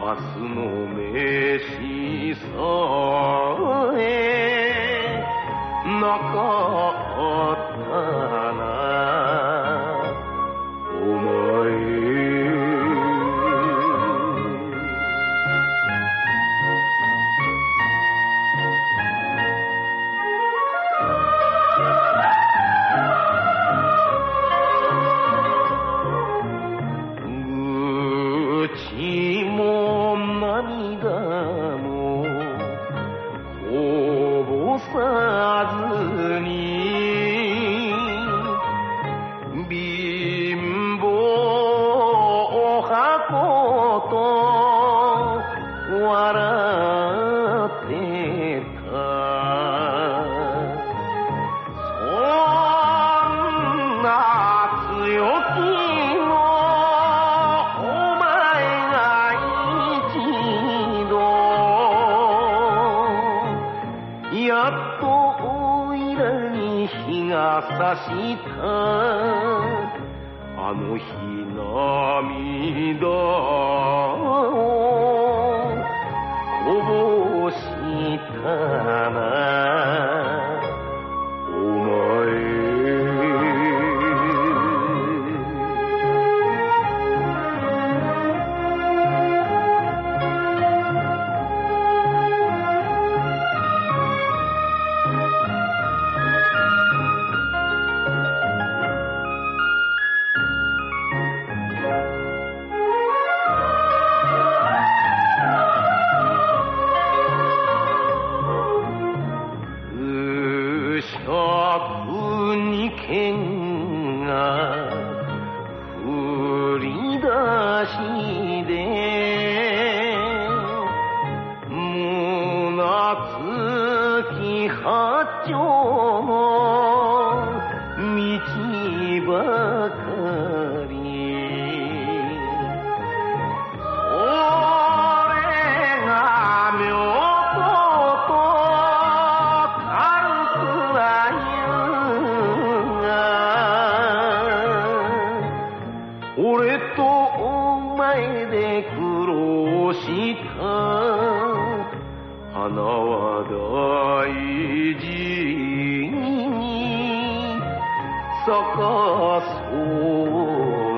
明日の飯さえな涙もこぼさずに貧乏箱と笑っさしたあの日涙をこぼしたな。胸つき八丁の道ばかりそれが妙と軽くは言うが俺とお前で苦労した。花は大事に咲かそう